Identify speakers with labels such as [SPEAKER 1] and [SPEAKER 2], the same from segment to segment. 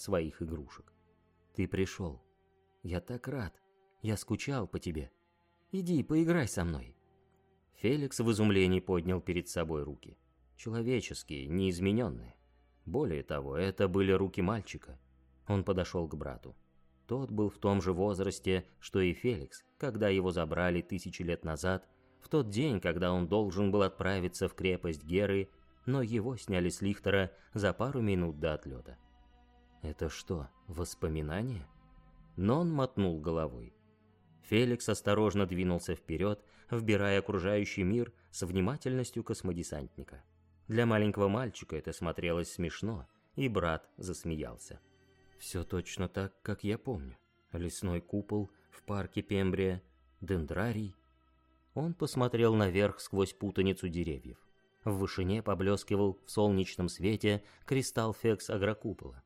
[SPEAKER 1] своих игрушек. «Ты пришел. Я так рад. Я скучал по тебе. Иди, поиграй со мной». Феликс в изумлении поднял перед собой руки. Человеческие, неизмененные. Более того, это были руки мальчика. Он подошел к брату. Тот был в том же возрасте, что и Феликс, когда его забрали тысячи лет назад, в тот день, когда он должен был отправиться в крепость Геры, но его сняли с лихтера за пару минут до отлета. Это что, воспоминание? Но он мотнул головой. Феликс осторожно двинулся вперед, вбирая окружающий мир с внимательностью космодесантника. Для маленького мальчика это смотрелось смешно, и брат засмеялся. Все точно так, как я помню. Лесной купол в парке Пембрия, дендрарий. Он посмотрел наверх сквозь путаницу деревьев. В вышине поблескивал в солнечном свете кристалл фекс агрокупола.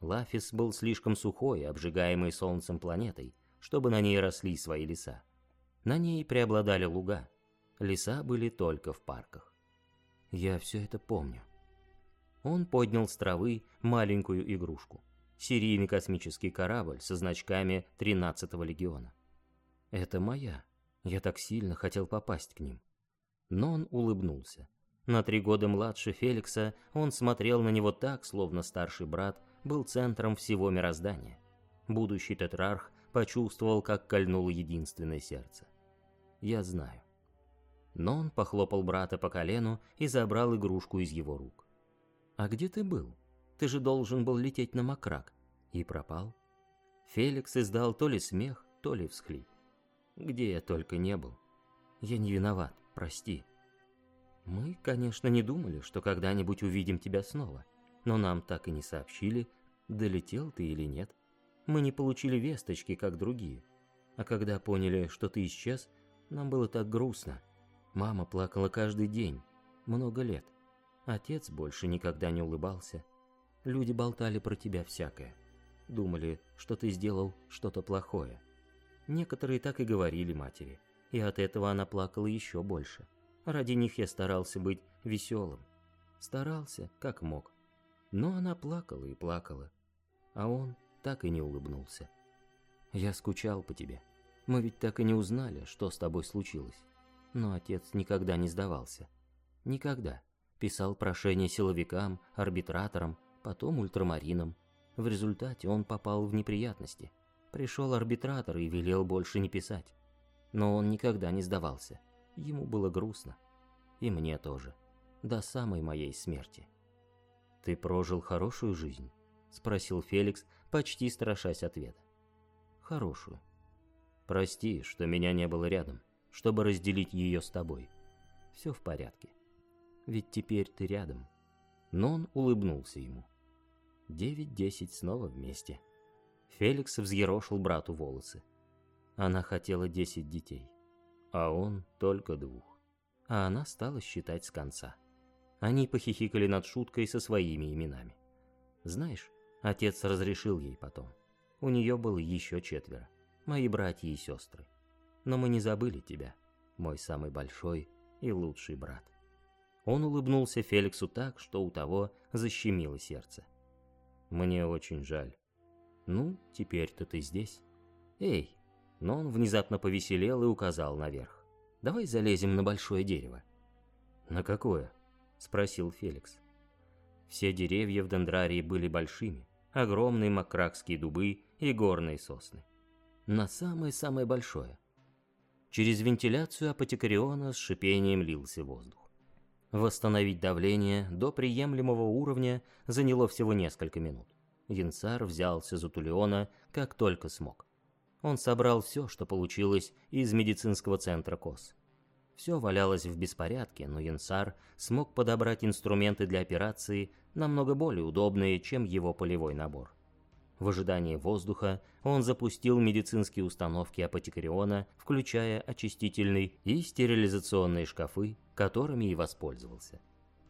[SPEAKER 1] Лафис был слишком сухой, обжигаемый солнцем планетой, чтобы на ней росли свои леса. На ней преобладали луга. Леса были только в парках. Я все это помню. Он поднял с травы маленькую игрушку. Серийный космический корабль со значками 13-го легиона. Это моя. Я так сильно хотел попасть к ним. Но он улыбнулся. На три года младше Феликса он смотрел на него так, словно старший брат был центром всего мироздания. Будущий тетрарх почувствовал, как кольнуло единственное сердце. Я знаю. Но он похлопал брата по колену и забрал игрушку из его рук. «А где ты был? Ты же должен был лететь на Макрак». И пропал. Феликс издал то ли смех, то ли всхлип. «Где я только не был. Я не виноват, прости». «Мы, конечно, не думали, что когда-нибудь увидим тебя снова», но нам так и не сообщили, долетел ты или нет. Мы не получили весточки, как другие. А когда поняли, что ты исчез, нам было так грустно. Мама плакала каждый день, много лет. Отец больше никогда не улыбался. Люди болтали про тебя всякое. Думали, что ты сделал что-то плохое. Некоторые так и говорили матери, и от этого она плакала еще больше. Ради них я старался быть веселым. Старался, как мог. Но она плакала и плакала, а он так и не улыбнулся. «Я скучал по тебе. Мы ведь так и не узнали, что с тобой случилось. Но отец никогда не сдавался. Никогда. Писал прошение силовикам, арбитраторам, потом ультрамаринам. В результате он попал в неприятности. Пришел арбитратор и велел больше не писать. Но он никогда не сдавался. Ему было грустно. И мне тоже. До самой моей смерти. «Ты прожил хорошую жизнь?» — спросил Феликс, почти страшась ответа. «Хорошую. Прости, что меня не было рядом, чтобы разделить ее с тобой. Все в порядке. Ведь теперь ты рядом». Но он улыбнулся ему. Девять-десять снова вместе. Феликс взъерошил брату волосы. Она хотела десять детей, а он только двух. А она стала считать с конца. Они похихикали над шуткой со своими именами. Знаешь, отец разрешил ей потом. У нее было еще четверо, мои братья и сестры. Но мы не забыли тебя, мой самый большой и лучший брат. Он улыбнулся Феликсу так, что у того защемило сердце. Мне очень жаль. Ну, теперь-то ты здесь. Эй, но он внезапно повеселел и указал наверх. Давай залезем на большое дерево. На какое? — спросил Феликс. Все деревья в дендрарии были большими, огромные макракские дубы и горные сосны. На самое-самое большое. Через вентиляцию апотекариона с шипением лился воздух. Восстановить давление до приемлемого уровня заняло всего несколько минут. Янсар взялся за Тулеона как только смог. Он собрал все, что получилось из медицинского центра КОС. Все валялось в беспорядке, но Янсар смог подобрать инструменты для операции намного более удобные, чем его полевой набор. В ожидании воздуха он запустил медицинские установки апотекариона, включая очистительный и стерилизационные шкафы, которыми и воспользовался.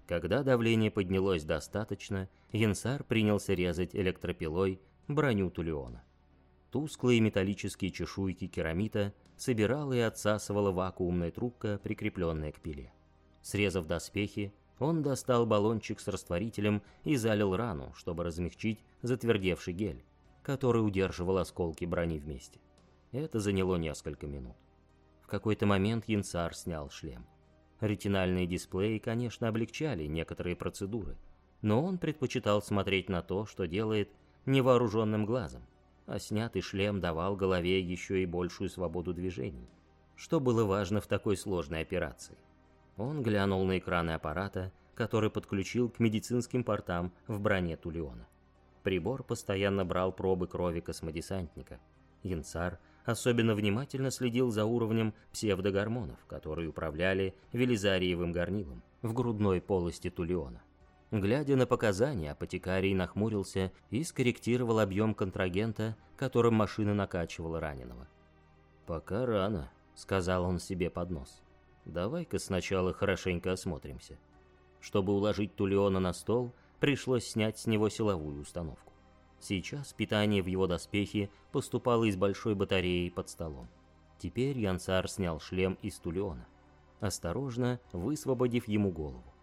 [SPEAKER 1] Когда давление поднялось достаточно, Янсар принялся резать электропилой броню Тулеона. Тусклые металлические чешуйки керамита собирала и отсасывала вакуумная трубка, прикрепленная к пиле. Срезав доспехи, Он достал баллончик с растворителем и залил рану, чтобы размягчить затвердевший гель, который удерживал осколки брони вместе. Это заняло несколько минут. В какой-то момент Янсар снял шлем. Ретинальные дисплеи, конечно, облегчали некоторые процедуры, но он предпочитал смотреть на то, что делает невооруженным глазом, а снятый шлем давал голове еще и большую свободу движений, что было важно в такой сложной операции. Он глянул на экраны аппарата, который подключил к медицинским портам в броне Тулеона. Прибор постоянно брал пробы крови космодесантника. Янцар особенно внимательно следил за уровнем псевдогормонов, которые управляли велизариевым горнилом в грудной полости Тулеона. Глядя на показания, апотекарий нахмурился и скорректировал объем контрагента, которым машина накачивала раненого. «Пока рано», — сказал он себе под нос. «Давай-ка сначала хорошенько осмотримся». Чтобы уложить Тулеона на стол, пришлось снять с него силовую установку. Сейчас питание в его доспехе поступало из большой батареи под столом. Теперь Янсар снял шлем из Тулеона, осторожно высвободив ему голову.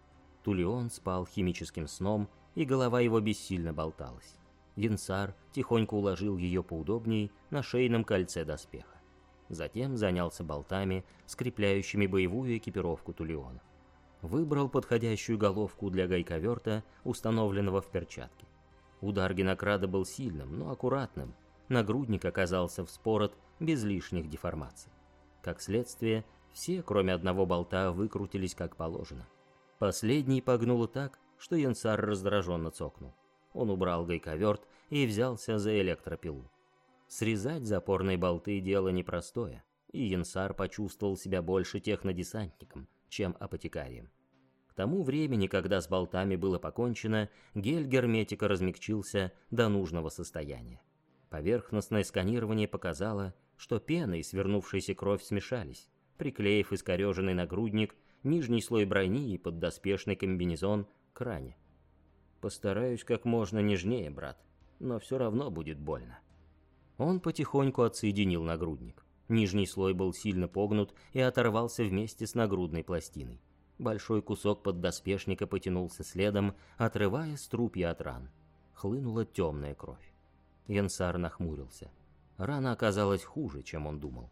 [SPEAKER 1] Тулеон спал химическим сном, и голова его бессильно болталась. Янсар тихонько уложил ее поудобней на шейном кольце доспеха. Затем занялся болтами, скрепляющими боевую экипировку Тулеона. Выбрал подходящую головку для гайковерта, установленного в перчатке. Удар генокрада был сильным, но аккуратным. Нагрудник оказался вспорот без лишних деформаций. Как следствие, все, кроме одного болта, выкрутились как положено. Последний погнуло так, что Янсар раздраженно цокнул. Он убрал гайковерт и взялся за электропилу. Срезать запорные болты – дело непростое, и Янсар почувствовал себя больше технодесантником, чем апотекарием. К тому времени, когда с болтами было покончено, гель герметика размягчился до нужного состояния. Поверхностное сканирование показало, что пена и свернувшаяся кровь смешались, приклеив искореженный нагрудник, нижний слой брони и поддоспешный комбинезон к ране. «Постараюсь как можно нежнее, брат, но все равно будет больно». Он потихоньку отсоединил нагрудник. Нижний слой был сильно погнут и оторвался вместе с нагрудной пластиной. Большой кусок поддоспешника потянулся следом, отрывая струпья от ран. Хлынула темная кровь. Янсар нахмурился. Рана оказалась хуже, чем он думал.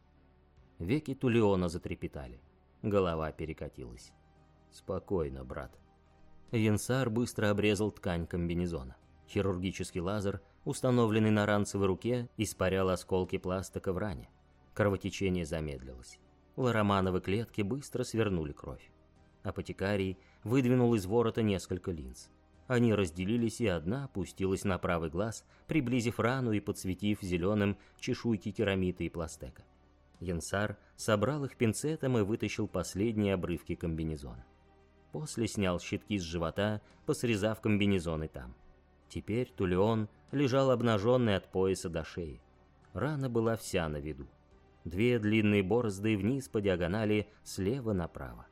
[SPEAKER 1] Веки Тулеона затрепетали. Голова перекатилась. «Спокойно, брат». Янсар быстро обрезал ткань комбинезона. Хирургический лазер, установленный на ранцевой руке, испарял осколки пластика в ране. Кровотечение замедлилось. Ларомановы клетки быстро свернули кровь. Апотекарий выдвинул из ворота несколько линз. Они разделились, и одна опустилась на правый глаз, приблизив рану и подсветив зеленым чешуйки керамита и пластека. Янсар собрал их пинцетом и вытащил последние обрывки комбинезона. После снял щитки с живота, посрезав комбинезоны там. Теперь Тулеон лежал обнаженный от пояса до шеи. Рана была вся на виду. Две длинные борозды вниз по диагонали слева направо.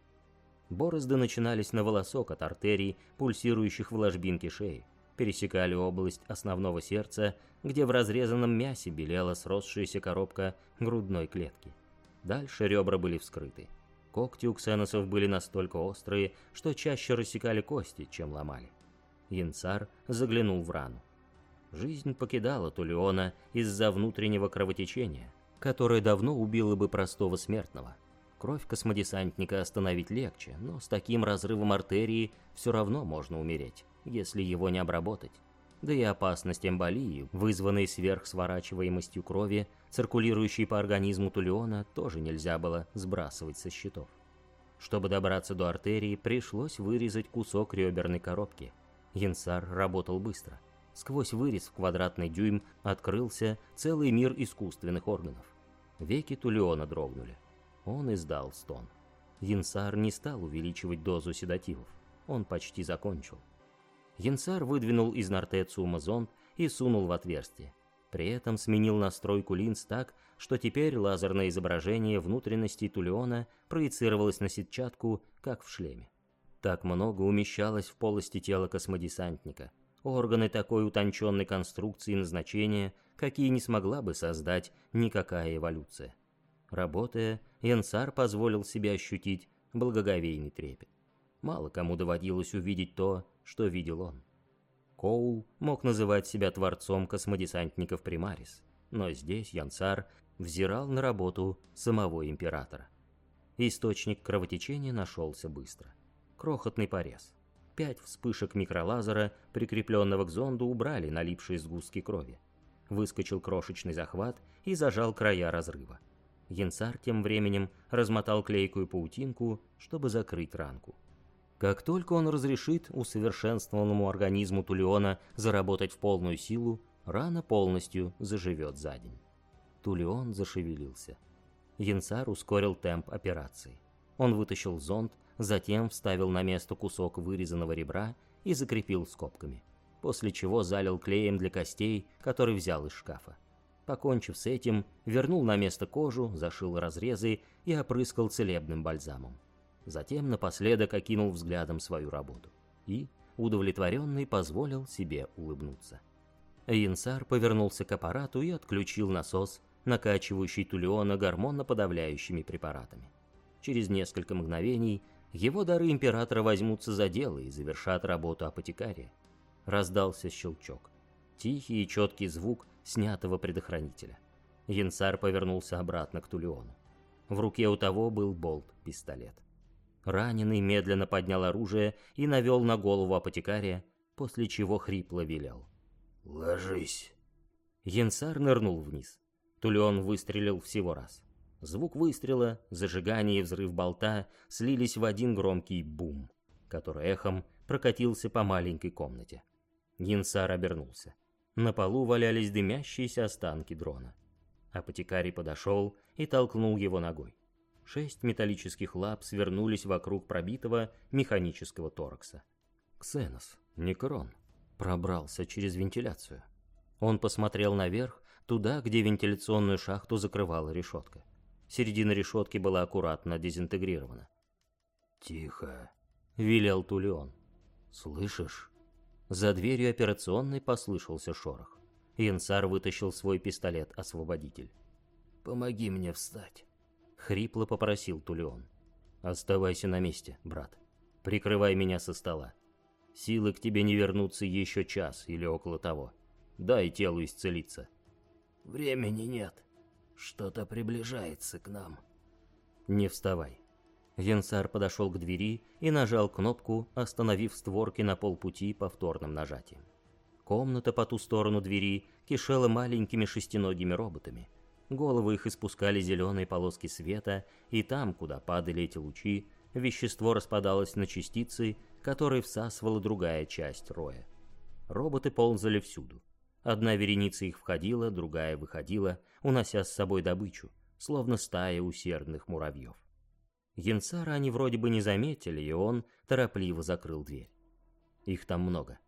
[SPEAKER 1] Борозды начинались на волосок от артерий, пульсирующих в ложбинке шеи, пересекали область основного сердца, где в разрезанном мясе белела сросшаяся коробка грудной клетки. Дальше ребра были вскрыты. Когти у ксеносов были настолько острые, что чаще рассекали кости, чем ломали. Янцар заглянул в рану. Жизнь покидала Тулеона из-за внутреннего кровотечения, которое давно убило бы простого смертного – Кровь космодесантника остановить легче, но с таким разрывом артерии все равно можно умереть, если его не обработать. Да и опасность эмболии, вызванной сверхсворачиваемостью крови, циркулирующей по организму Тулеона, тоже нельзя было сбрасывать со счетов. Чтобы добраться до артерии, пришлось вырезать кусок реберной коробки. Янсар работал быстро. Сквозь вырез в квадратный дюйм открылся целый мир искусственных органов. Веки Тулеона дрогнули. Он издал стон. Янсар не стал увеличивать дозу седативов. Он почти закончил. Янсар выдвинул из нортециума зонд и сунул в отверстие. При этом сменил настройку линз так, что теперь лазерное изображение внутренности Тулеона проецировалось на сетчатку, как в шлеме. Так много умещалось в полости тела космодесантника. Органы такой утонченной конструкции и назначения, какие не смогла бы создать никакая эволюция. Работая, Янсар позволил себе ощутить благоговейный трепет. Мало кому доводилось увидеть то, что видел он. Коул мог называть себя творцом космодесантников Примарис, но здесь Янсар взирал на работу самого императора. Источник кровотечения нашелся быстро. Крохотный порез. Пять вспышек микролазера, прикрепленного к зонду, убрали налипшие сгустки крови. Выскочил крошечный захват и зажал края разрыва. Янсар тем временем размотал клейкую паутинку, чтобы закрыть ранку. Как только он разрешит усовершенствованному организму Тулеона заработать в полную силу, рана полностью заживет за день. Тулеон зашевелился. Янсар ускорил темп операции. Он вытащил зонд, затем вставил на место кусок вырезанного ребра и закрепил скобками, после чего залил клеем для костей, который взял из шкафа. Покончив с этим, вернул на место кожу, зашил разрезы и опрыскал целебным бальзамом. Затем напоследок окинул взглядом свою работу и, удовлетворенный, позволил себе улыбнуться. Янсар повернулся к аппарату и отключил насос, накачивающий Тулеона гормонно-подавляющими препаратами. Через несколько мгновений его дары императора возьмутся за дело и завершат работу апотекария. Раздался щелчок. Тихий и четкий звук снятого предохранителя. Янсар повернулся обратно к Тулеону. В руке у того был болт-пистолет. Раненый медленно поднял оружие и навел на голову апотекария, после чего хрипло велел.
[SPEAKER 2] «Ложись!»
[SPEAKER 1] Янсар нырнул вниз. Тулеон выстрелил всего раз. Звук выстрела, зажигание и взрыв болта слились в один громкий бум, который эхом прокатился по маленькой комнате. Янсар обернулся. На полу валялись дымящиеся останки дрона. Апотекарий подошел и толкнул его ногой. Шесть металлических лап свернулись вокруг пробитого механического торакса. Ксенос, Некрон, пробрался через вентиляцию. Он посмотрел наверх, туда, где вентиляционную шахту закрывала решетка. Середина решетки была аккуратно дезинтегрирована.
[SPEAKER 2] «Тихо», —
[SPEAKER 1] велел Тулеон.
[SPEAKER 2] «Слышишь?»
[SPEAKER 1] За дверью операционной послышался шорох. Янсар вытащил свой пистолет-освободитель.
[SPEAKER 2] «Помоги мне встать».
[SPEAKER 1] — хрипло попросил Тулеон. «Оставайся на месте, брат. Прикрывай меня со стола. Силы к тебе не вернутся еще час или около того. Дай телу исцелиться».
[SPEAKER 2] «Времени нет. Что-то приближается к нам».
[SPEAKER 1] «Не вставай». Янсар подошел к двери и нажал кнопку, остановив створки на полпути повторным нажатием. Комната по ту сторону двери кишела маленькими шестиногими роботами — Головы их испускали зеленые полоски света, и там, куда падали эти лучи, вещество распадалось на частицы, которые всасывала другая часть роя. Роботы ползали всюду. Одна вереница их входила, другая выходила, унося с собой добычу, словно стая усердных муравьев. Янсара они вроде бы не заметили, и он торопливо закрыл дверь. Их там много.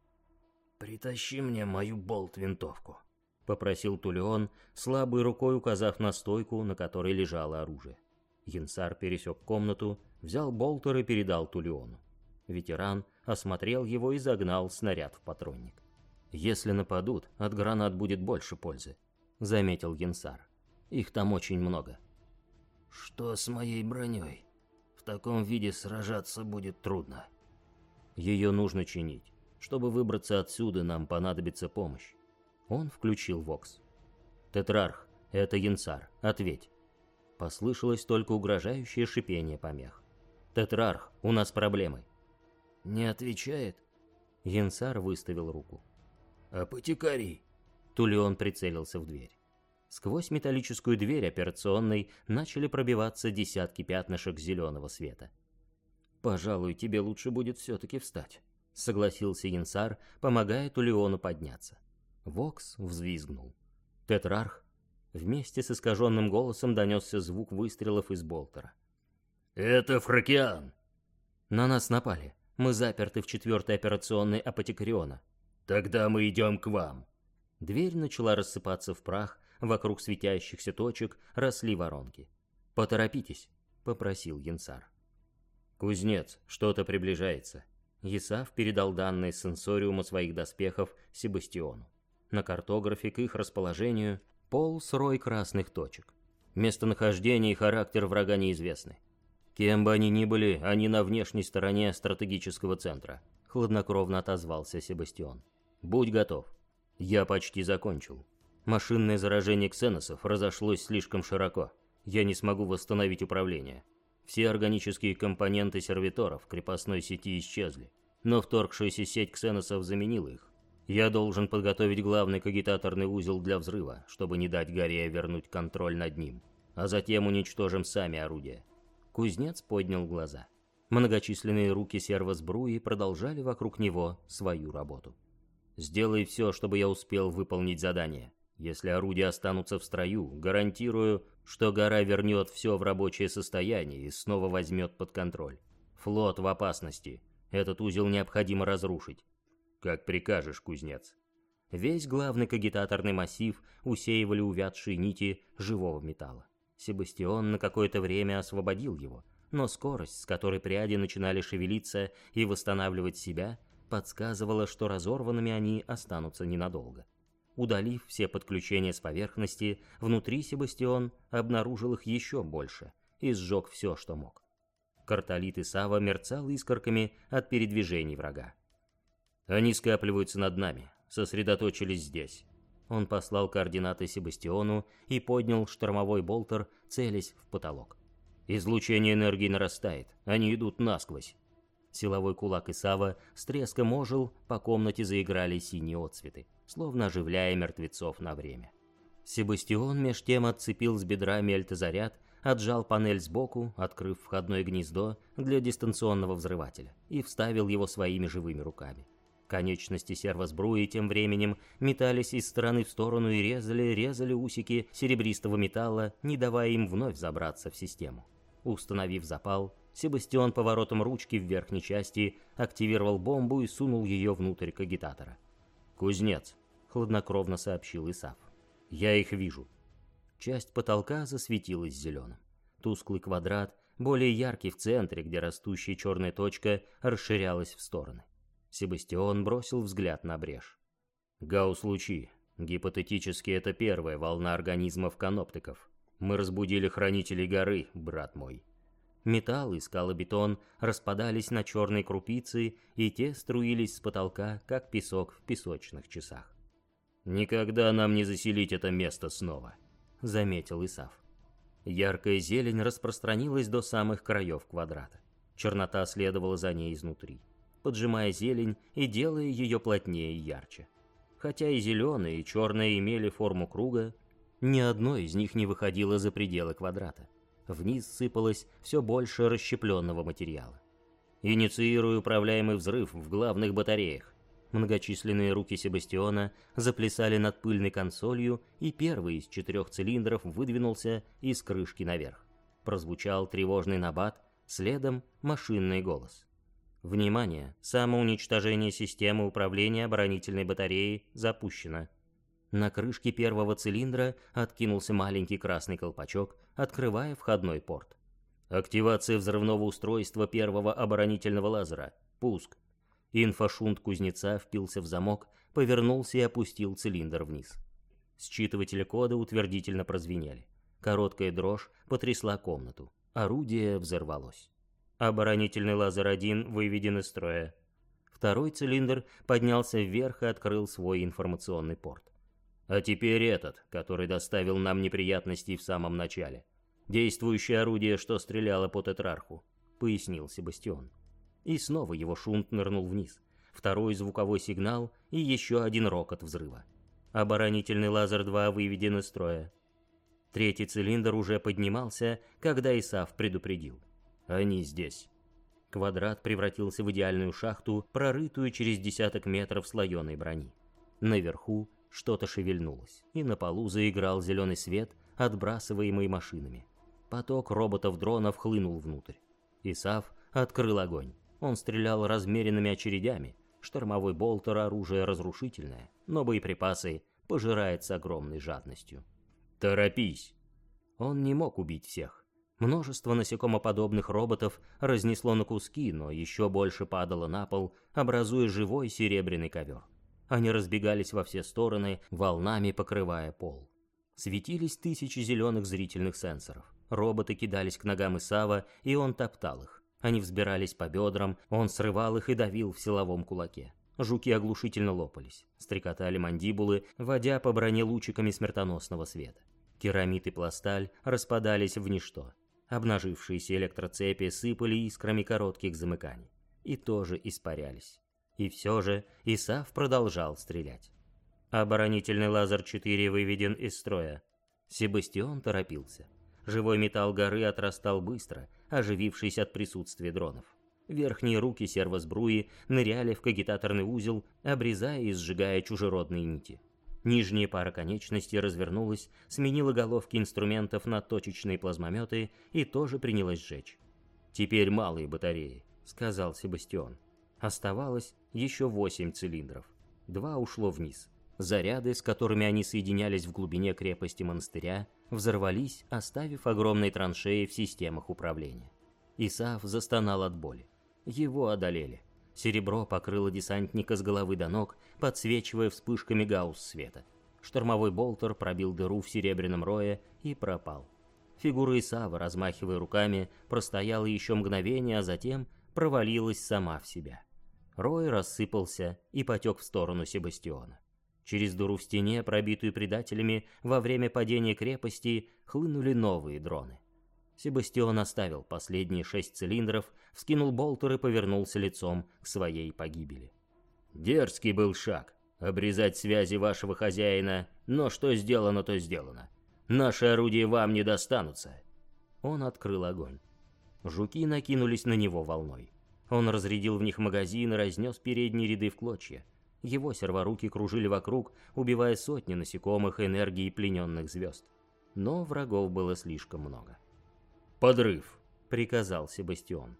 [SPEAKER 2] «Притащи мне мою болт-винтовку», —
[SPEAKER 1] попросил Тулеон, слабой рукой указав на стойку, на которой лежало оружие. Янсар пересек комнату, взял болтер и передал Тулеону. Ветеран осмотрел его и загнал снаряд в патронник. «Если нападут, от гранат будет больше пользы», — заметил Янсар. «Их там очень много».
[SPEAKER 2] «Что с моей броней? В таком виде сражаться будет трудно».
[SPEAKER 1] «Ее нужно чинить. Чтобы выбраться отсюда, нам понадобится помощь. Он включил Вокс. «Тетрарх, это Янсар, ответь». Послышалось только угрожающее шипение помех. «Тетрарх, у нас проблемы».
[SPEAKER 2] «Не отвечает?»
[SPEAKER 1] Янсар выставил руку.
[SPEAKER 2] «Апотекарий!»
[SPEAKER 1] Тулеон прицелился в дверь. Сквозь металлическую дверь операционной начали пробиваться десятки пятнышек зеленого света. «Пожалуй, тебе лучше будет все-таки встать», — согласился Янсар, помогая Тулеону подняться. Вокс взвизгнул. Тетрарх вместе с искаженным голосом донесся звук выстрелов из болтера.
[SPEAKER 2] «Это Фракиан!»
[SPEAKER 1] «На нас напали. Мы заперты в четвертой операционной Апотекариона».
[SPEAKER 2] «Тогда мы идем к вам».
[SPEAKER 1] Дверь начала рассыпаться в прах, вокруг светящихся точек росли воронки. «Поторопитесь», — попросил Янсар. «Кузнец, что-то приближается». Исав передал данные сенсориума своих доспехов Себастиону. На картографе к их расположению полз рой красных точек. Местонахождение и характер врага неизвестны. Кем бы они ни были, они на внешней стороне стратегического центра, хладнокровно отозвался Себастьон. Будь готов. Я почти закончил. Машинное заражение ксеносов разошлось слишком широко. Я не смогу восстановить управление. Все органические компоненты сервиторов крепостной сети исчезли, но вторгшаяся сеть ксеносов заменила их. Я должен подготовить главный кагитаторный узел для взрыва, чтобы не дать Гария вернуть контроль над ним, а затем уничтожим сами орудия. Кузнец поднял глаза. Многочисленные руки сервосбруи продолжали вокруг него свою работу. «Сделай все, чтобы я успел выполнить задание. Если орудия останутся в строю, гарантирую, что гора вернет все в рабочее состояние и снова возьмет под контроль. Флот в опасности. Этот узел необходимо разрушить. Как прикажешь, кузнец». Весь главный кагитаторный массив усеивали увядшие нити живого металла. Себастьон на какое-то время освободил его, но скорость, с которой пряди начинали шевелиться и восстанавливать себя, подсказывала, что разорванными они останутся ненадолго. Удалив все подключения с поверхности, внутри Себастьон обнаружил их еще больше и сжег все, что мог. Карталит и Сава мерцал искорками от передвижений врага. «Они скапливаются над нами, сосредоточились здесь. Он послал координаты Себастиону и поднял штормовой болтер, целясь в потолок. Излучение энергии нарастает, они идут насквозь. Силовой кулак Исава с треском ожил, по комнате заиграли синие отцветы, словно оживляя мертвецов на время. Себастион меж тем отцепил с бедра мельтозаряд, отжал панель сбоку, открыв входное гнездо для дистанционного взрывателя, и вставил его своими живыми руками. Конечности сервосбруи тем временем метались из стороны в сторону и резали, резали усики серебристого металла, не давая им вновь забраться в систему. Установив запал, Себастьон поворотом ручки в верхней части активировал бомбу и сунул ее внутрь кагитатора. «Кузнец», — хладнокровно сообщил Исаф. «Я их вижу». Часть потолка засветилась зеленым. Тусклый квадрат, более яркий в центре, где растущая черная точка расширялась в стороны. Себастьон бросил взгляд на брешь. Гаус-лучи. Гипотетически это первая волна организмов-каноптиков. Мы разбудили хранителей горы, брат мой. Металл и скалобетон распадались на черные крупицы, и те струились с потолка, как песок в песочных часах. «Никогда нам не заселить это место снова», — заметил Исав. Яркая зелень распространилась до самых краев квадрата. Чернота следовала за ней изнутри поджимая зелень и делая ее плотнее и ярче. Хотя и зеленые, и черные имели форму круга, ни одно из них не выходило за пределы квадрата. Вниз сыпалось все больше расщепленного материала. Инициирую управляемый взрыв в главных батареях. Многочисленные руки Себастьона заплясали над пыльной консолью, и первый из четырех цилиндров выдвинулся из крышки наверх. Прозвучал тревожный набат, следом машинный голос. Внимание! Самоуничтожение системы управления оборонительной батареей запущено. На крышке первого цилиндра откинулся маленький красный колпачок, открывая входной порт. Активация взрывного устройства первого оборонительного лазера. Пуск. Инфошунт кузнеца впился в замок, повернулся и опустил цилиндр вниз. Считыватели кода утвердительно прозвенели. Короткая дрожь потрясла комнату. Орудие взорвалось. Оборонительный лазер-1 выведен из строя. Второй цилиндр поднялся вверх и открыл свой информационный порт. А теперь этот, который доставил нам неприятности в самом начале. Действующее орудие, что стреляло по тетрарху, пояснил Себастьон. И снова его шунт нырнул вниз. Второй звуковой сигнал и еще один рокот взрыва. Оборонительный лазер-2 выведен из строя. Третий цилиндр уже поднимался, когда Исав предупредил. Они здесь. Квадрат превратился в идеальную шахту, прорытую через десяток метров слоеной брони. Наверху что-то шевельнулось, и на полу заиграл зеленый свет, отбрасываемый машинами. Поток роботов-дронов хлынул внутрь. Исав открыл огонь. Он стрелял размеренными очередями. Штормовой болтер — оружие разрушительное, но боеприпасы пожирает с огромной жадностью. «Торопись!» Он не мог убить всех. Множество насекомоподобных роботов разнесло на куски, но еще больше падало на пол, образуя живой серебряный ковер. Они разбегались во все стороны, волнами покрывая пол. Светились тысячи зеленых зрительных сенсоров. Роботы кидались к ногам Исава, и он топтал их. Они взбирались по бедрам, он срывал их и давил в силовом кулаке. Жуки оглушительно лопались, стрекотали мандибулы, водя по броне лучиками смертоносного света. Керамид и пласталь распадались в ничто. Обнажившиеся электроцепи сыпали искрами коротких замыканий. И тоже испарялись. И все же Исав продолжал стрелять. Оборонительный лазер-4 выведен из строя. Себастьон торопился. Живой металл горы отрастал быстро, оживившись от присутствия дронов. Верхние руки сервосбруи ныряли в кагитаторный узел, обрезая и сжигая чужеродные нити. Нижняя пара конечностей развернулась, сменила головки инструментов на точечные плазмометы и тоже принялась сжечь. «Теперь малые батареи», — сказал Себастьон. Оставалось еще восемь цилиндров. Два ушло вниз. Заряды, с которыми они соединялись в глубине крепости монастыря, взорвались, оставив огромные траншеи в системах управления. Исаф застонал от боли. Его одолели. Серебро покрыло десантника с головы до ног, подсвечивая вспышками гаусс света. Штормовой болтер пробил дыру в серебряном рое и пропал. Фигура Исава, размахивая руками, простояла еще мгновение, а затем провалилась сама в себя. Рой рассыпался и потек в сторону Себастьона. Через дыру в стене, пробитую предателями, во время падения крепости хлынули новые дроны. Себастьон оставил последние шесть цилиндров, вскинул болтер и повернулся лицом к своей погибели. «Дерзкий был шаг, обрезать связи вашего хозяина, но что сделано, то сделано. Наши орудия вам не достанутся». Он открыл огонь. Жуки накинулись на него волной. Он разрядил в них магазин и разнес передние ряды в клочья. Его серворуки кружили вокруг, убивая сотни насекомых энергии плененных звезд. Но врагов было слишком много. «Подрыв!» — приказал Себастьон.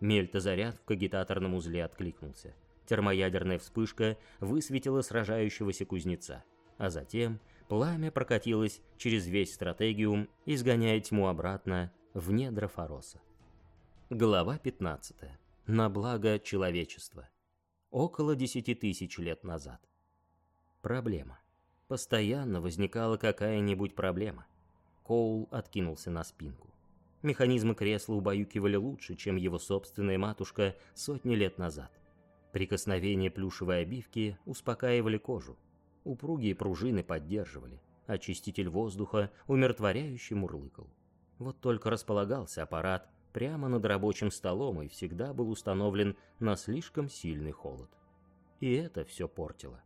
[SPEAKER 1] Мельтозаряд в кагитаторном узле откликнулся. Термоядерная вспышка высветила сражающегося кузнеца, а затем пламя прокатилось через весь стратегиум, изгоняя тьму обратно в недра Фароса. Глава 15. На благо человечества около десяти тысяч лет назад. Проблема. Постоянно возникала какая-нибудь проблема. Коул откинулся на спинку. Механизмы кресла убаюкивали лучше, чем его собственная матушка сотни лет назад. Прикосновение плюшевой обивки успокаивали кожу. Упругие пружины поддерживали. Очиститель воздуха умиротворяюще мурлыкал. Вот только располагался аппарат прямо над рабочим столом и всегда был установлен на слишком сильный холод. И это все портило.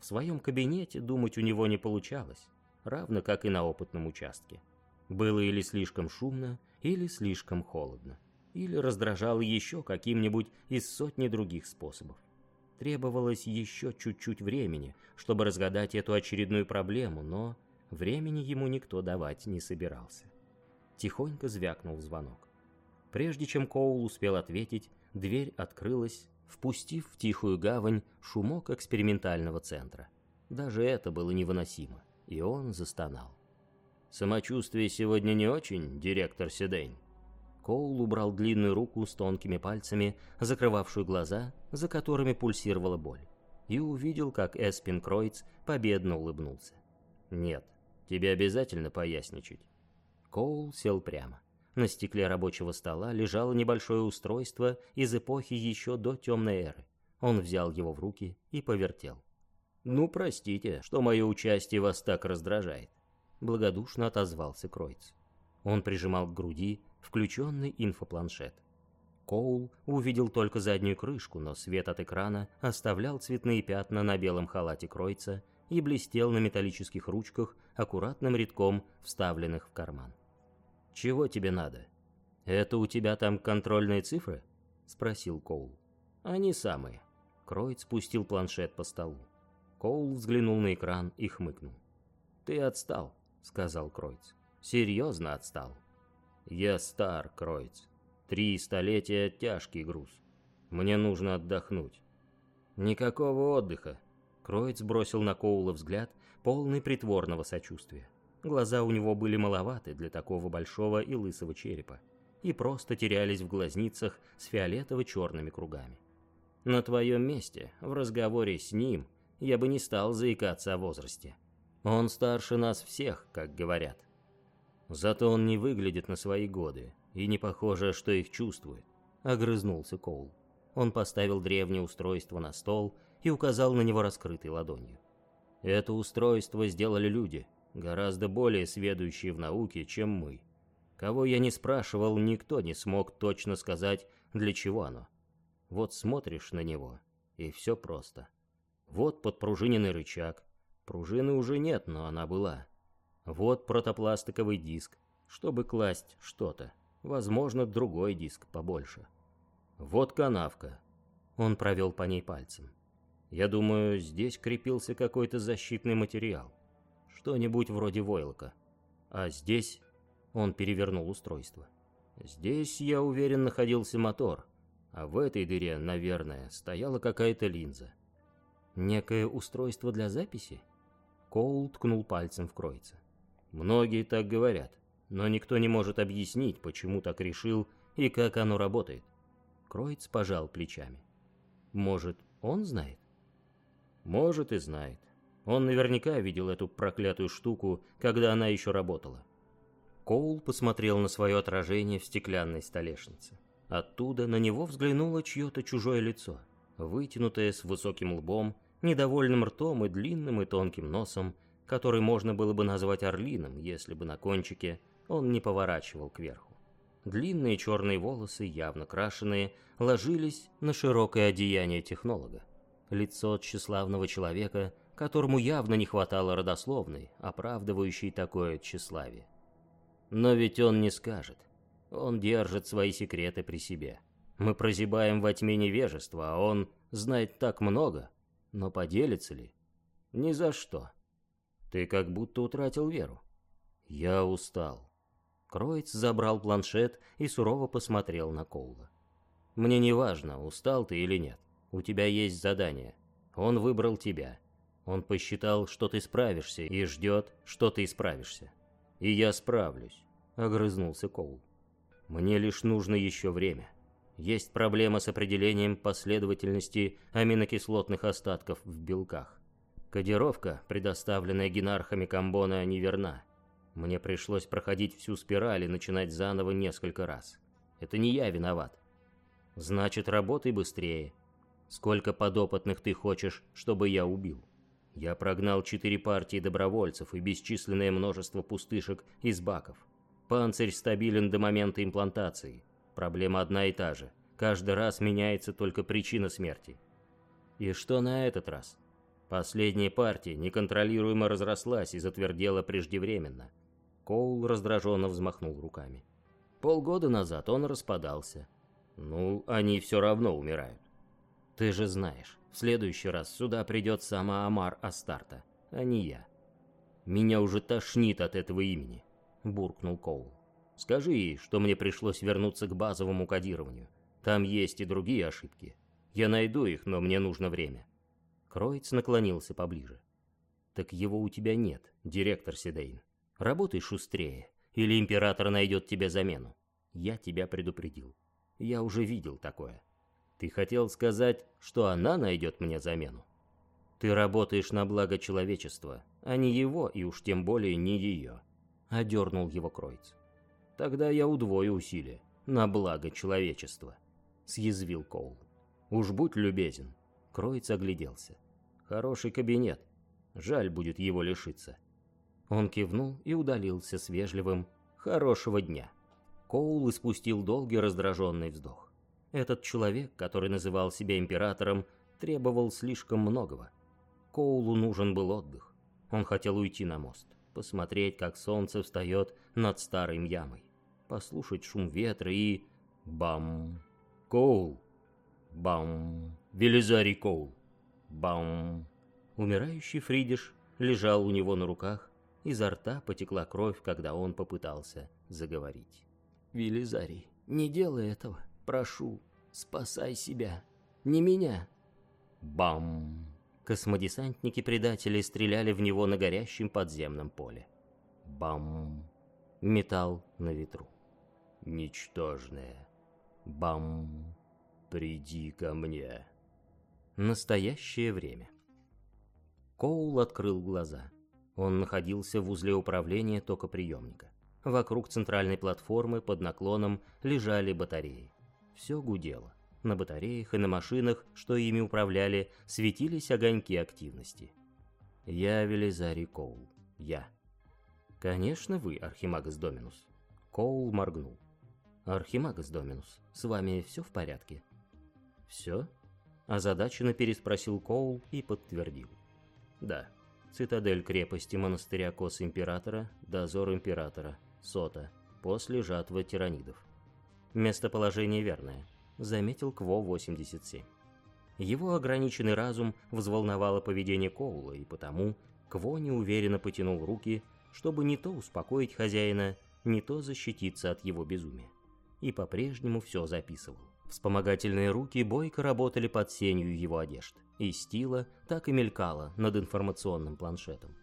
[SPEAKER 1] В своем кабинете думать у него не получалось, равно как и на опытном участке. Было или слишком шумно, или слишком холодно, или раздражало еще каким-нибудь из сотни других способов. Требовалось еще чуть-чуть времени, чтобы разгадать эту очередную проблему, но времени ему никто давать не собирался. Тихонько звякнул звонок. Прежде чем Коул успел ответить, дверь открылась, впустив в тихую гавань шумок экспериментального центра. Даже это было невыносимо, и он застонал. «Самочувствие сегодня не очень, директор Седейн?» Коул убрал длинную руку с тонкими пальцами, закрывавшую глаза, за которыми пульсировала боль, и увидел, как Эспин Кройц победно улыбнулся. «Нет, тебе обязательно поясничать». Коул сел прямо. На стекле рабочего стола лежало небольшое устройство из эпохи еще до темной эры. Он взял его в руки и повертел. «Ну, простите, что мое участие вас так раздражает», — благодушно отозвался Кройц. Он прижимал к груди включенный инфопланшет. Коул увидел только заднюю крышку, но свет от экрана оставлял цветные пятна на белом халате Кройца и блестел на металлических ручках аккуратным рядком, вставленных в карман. «Чего тебе надо?» «Это у тебя там контрольные цифры?» — спросил Коул. «Они самые». Кройд спустил планшет по столу. Коул взглянул на экран и хмыкнул. «Ты отстал», — сказал Кройц. «Серьезно отстал». «Я стар, Кройц. Три столетия — тяжкий груз. Мне нужно отдохнуть». «Никакого отдыха», — Кройц бросил на Коула взгляд, полный притворного сочувствия. Глаза у него были маловаты для такого большого и лысого черепа и просто терялись в глазницах с фиолетово-черными кругами. На твоем месте, в разговоре с ним, я бы не стал заикаться о возрасте. Он старше нас всех, как говорят. Зато он не выглядит на свои годы, и не похоже, что их чувствует. Огрызнулся Коул. Он поставил древнее устройство на стол и указал на него раскрытой ладонью. Это устройство сделали люди, гораздо более сведущие в науке, чем мы. Кого я не спрашивал, никто не смог точно сказать, для чего оно. Вот смотришь на него, и все просто. Вот подпружиненный рычаг. Пружины уже нет, но она была. Вот протопластиковый диск, чтобы класть что-то. Возможно, другой диск побольше. Вот канавка. Он провел по ней пальцем. Я думаю, здесь крепился какой-то защитный материал. Что-нибудь вроде войлока. А здесь... Он перевернул устройство. Здесь, я уверен, находился мотор. А в этой дыре, наверное, стояла какая-то линза. Некое устройство для записи? Коул ткнул пальцем в кройца. Многие так говорят, но никто не может объяснить, почему так решил и как оно работает. Кройц пожал плечами. Может, он знает? Может и знает. Он наверняка видел эту проклятую штуку, когда она еще работала. Коул посмотрел на свое отражение в стеклянной столешнице. Оттуда на него взглянуло чье-то чужое лицо, вытянутое с высоким лбом, недовольным ртом и длинным и тонким носом, который можно было бы назвать орлиным, если бы на кончике он не поворачивал кверху. Длинные черные волосы, явно крашеные, ложились на широкое одеяние технолога. Лицо тщеславного человека, которому явно не хватало родословной, оправдывающей такое тщеславие. Но ведь он не скажет. Он держит свои секреты при себе. Мы прозябаем во тьме невежества, а он знает так много. Но поделится ли? Ни за что. Ты как будто утратил веру. Я устал. Кроиц забрал планшет и сурово посмотрел на Коула. Мне не важно, устал ты или нет. У тебя есть задание. Он выбрал тебя. Он посчитал, что ты справишься, и ждет, что ты исправишься. И я справлюсь, огрызнулся Коул. Мне лишь нужно еще время. Есть проблема с определением последовательности аминокислотных остатков в белках. Кодировка, предоставленная генархами Камбона, неверна. Мне пришлось проходить всю спираль и начинать заново несколько раз. Это не я виноват. Значит, работай быстрее. Сколько подопытных ты хочешь, чтобы я убил? Я прогнал четыре партии добровольцев и бесчисленное множество пустышек из баков. Панцирь стабилен до момента имплантации. Проблема одна и та же. Каждый раз меняется только причина смерти. И что на этот раз? Последняя партия неконтролируемо разрослась и затвердела преждевременно. Коул раздраженно взмахнул руками. Полгода назад он распадался. Ну, они все равно умирают. Ты же знаешь, в следующий раз сюда придет сама Амар Астарта, а не я. Меня уже тошнит от этого имени, буркнул Коул. Скажи ей, что мне пришлось вернуться к базовому кодированию. Там есть и другие ошибки. Я найду их, но мне нужно время. Кроиц наклонился поближе. «Так его у тебя нет, директор Сидейн. Работай шустрее, или император найдет тебе замену. Я тебя предупредил. Я уже видел такое. Ты хотел сказать, что она найдет мне замену? Ты работаешь на благо человечества, а не его, и уж тем более не ее», — одернул его Кроиц. «Тогда я удвою усилия, на благо человечества», — съязвил Коул. «Уж будь любезен». Кроиц огляделся. Хороший кабинет. Жаль будет его лишиться. Он кивнул и удалился с вежливым «хорошего дня». Коул испустил долгий раздраженный вздох. Этот человек, который называл себя императором, требовал слишком многого. Коулу нужен был отдых. Он хотел уйти на мост, посмотреть, как солнце встает над старой ямой, послушать шум ветра и... Бам! Коул! Бам! Велизарий Коул! Бам! Умирающий Фридиш лежал у него на руках, изо рта потекла кровь, когда он попытался заговорить. «Велизарий, не делай этого, прошу, спасай себя, не меня!» Бам! Космодесантники-предатели стреляли в него на горящем подземном поле. Бам! Металл на ветру. Ничтожное. Бам! Приди ко мне. Настоящее время. Коул открыл глаза. Он находился в узле управления токоприемника. вокруг центральной платформы под наклоном лежали батареи. Все гудело. На батареях и на машинах, что ими управляли, светились огоньки активности. Я Велизарий Коул. Я. Конечно, вы, Архимагас Доминус. Коул моргнул. Архимагас Доминус, с вами все в порядке? Все? Озадаченно переспросил Коул и подтвердил. Да. Цитадель крепости монастыря Кос Императора, дозор Императора, Сота, после жатвы тиранидов. Местоположение верное, заметил Кво-87. Его ограниченный разум взволновало поведение Коула, и потому Кво неуверенно потянул руки, чтобы не то успокоить хозяина, не то защититься от его безумия. И по-прежнему все записывал. Вспомогательные руки бойко работали под сенью его одежд, и стила так и мелькала над информационным планшетом.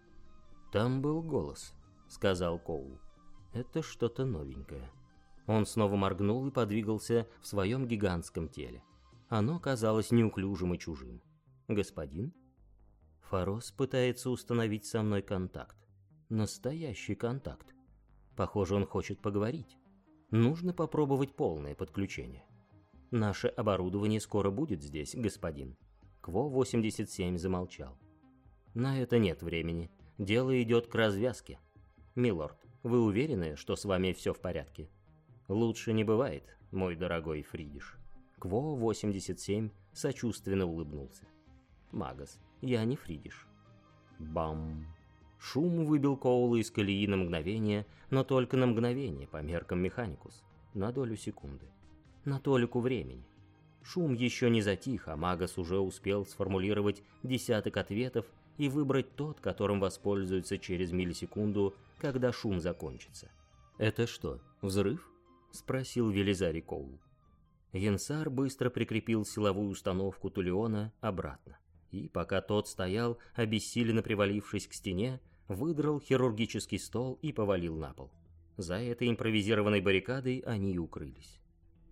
[SPEAKER 1] «Там был голос», — сказал Коул. «Это что-то новенькое». Он снова моргнул и подвигался в своем гигантском теле. Оно казалось неуклюжим и чужим. «Господин?» Фарос пытается установить со мной контакт. Настоящий контакт. Похоже, он хочет поговорить. Нужно попробовать полное подключение. Наше оборудование скоро будет здесь, господин. Кво-87 замолчал. На это нет времени. Дело идет к развязке. Милорд, вы уверены, что с вами все в порядке? Лучше не бывает, мой дорогой Фридиш. Кво-87 сочувственно улыбнулся. «Магас, я не Фридиш». Бам! Шум выбил Коула из колеи на мгновение, но только на мгновение, по меркам Механикус, на долю секунды. На толику времени. Шум еще не затих, а Магас уже успел сформулировать десяток ответов и выбрать тот, которым воспользуется через миллисекунду, когда шум закончится. «Это что, взрыв?» — спросил Велизарий Коул. Янсар быстро прикрепил силовую установку Тулеона обратно. И пока тот стоял, обессиленно привалившись к стене, выдрал хирургический стол и повалил на пол. За этой импровизированной баррикадой они и укрылись.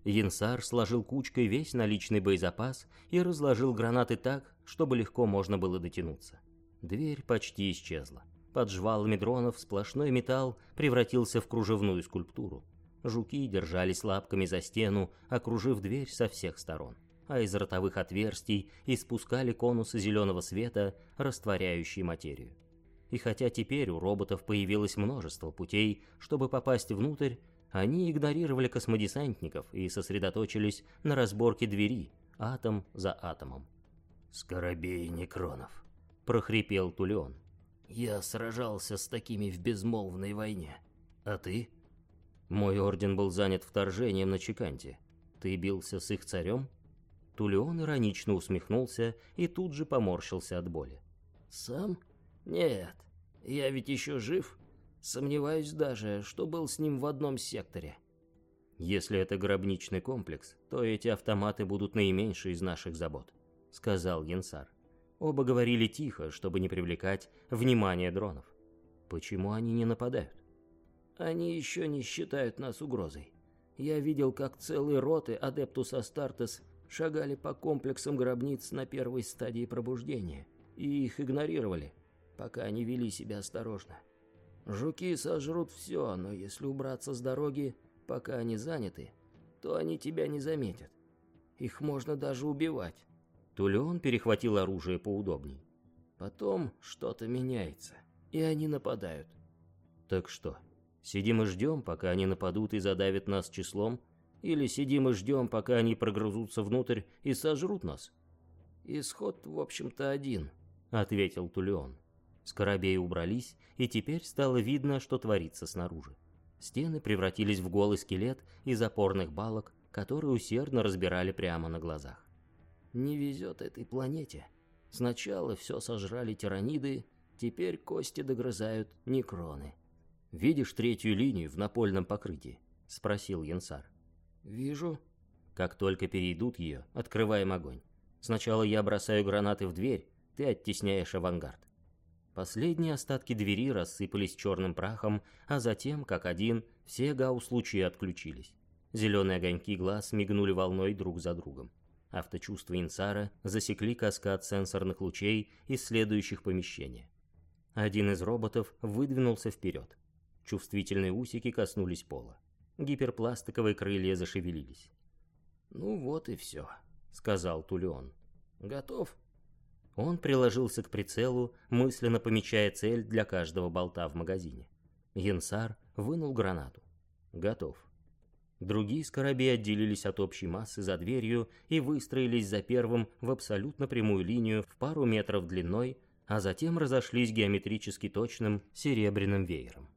[SPEAKER 1] Янсар сложил кучкой весь наличный боезапас и разложил гранаты так, чтобы легко можно было дотянуться. Дверь почти исчезла. Под жвалами дронов сплошной металл превратился в кружевную скульптуру. Жуки держались лапками за стену, окружив дверь со всех сторон, а из ротовых отверстий испускали конусы зеленого света, растворяющие материю. И хотя теперь у роботов появилось множество путей, чтобы попасть внутрь, они игнорировали космодесантников и сосредоточились на разборке двери, атом за атомом.
[SPEAKER 2] «Скоробей Некронов», —
[SPEAKER 1] прохрипел Тулеон.
[SPEAKER 2] «Я сражался с такими в безмолвной войне. А ты?»
[SPEAKER 1] Мой орден был занят вторжением на Чиканте. Ты бился с их царем? Тулеон иронично усмехнулся и тут же поморщился от боли.
[SPEAKER 2] Сам? Нет. Я ведь еще жив. Сомневаюсь даже, что был с ним в одном секторе.
[SPEAKER 1] Если это гробничный комплекс, то эти автоматы будут наименьшей из наших забот, сказал Янсар. Оба говорили тихо, чтобы не привлекать внимание дронов. Почему они не нападают?
[SPEAKER 2] Они еще не считают нас угрозой. Я видел, как целые роты Адептус Астартес шагали по комплексам гробниц на первой стадии пробуждения, и их игнорировали, пока они вели себя осторожно. Жуки сожрут все, но если убраться с дороги, пока они заняты, то они тебя не заметят. Их можно даже убивать.
[SPEAKER 1] Тулеон перехватил оружие поудобней.
[SPEAKER 2] Потом что-то меняется, и они нападают.
[SPEAKER 1] Так что, Сидим и ждем, пока они нападут и задавят нас числом? Или сидим и ждем, пока они прогрызутся внутрь и сожрут нас?»
[SPEAKER 2] «Исход, в общем-то, один», —
[SPEAKER 1] ответил Тулеон. Скоробеи убрались, и теперь стало видно, что творится снаружи. Стены превратились в голый скелет из опорных балок, которые усердно разбирали прямо на глазах.
[SPEAKER 2] «Не везет этой планете. Сначала все сожрали тираниды, теперь кости догрызают некроны.
[SPEAKER 1] «Видишь третью линию в напольном покрытии?» — спросил Янсар.
[SPEAKER 2] «Вижу».
[SPEAKER 1] «Как только перейдут ее, открываем огонь. Сначала я бросаю гранаты в дверь, ты оттесняешь авангард». Последние остатки двери рассыпались черным прахом, а затем, как один, все гаусс-лучи отключились. Зеленые огоньки глаз мигнули волной друг за другом. Авточувства Инсара засекли каскад сенсорных лучей из следующих помещения. Один из роботов выдвинулся вперед. Чувствительные усики коснулись пола. Гиперпластиковые крылья зашевелились.
[SPEAKER 2] «Ну вот и все», — сказал Тулеон. «Готов?»
[SPEAKER 1] Он приложился к прицелу, мысленно помечая цель для каждого болта в магазине. Янсар вынул гранату. Готов. Другие скоробеи отделились от общей массы за дверью и выстроились за первым в абсолютно прямую линию в пару метров длиной, а затем разошлись геометрически точным серебряным веером.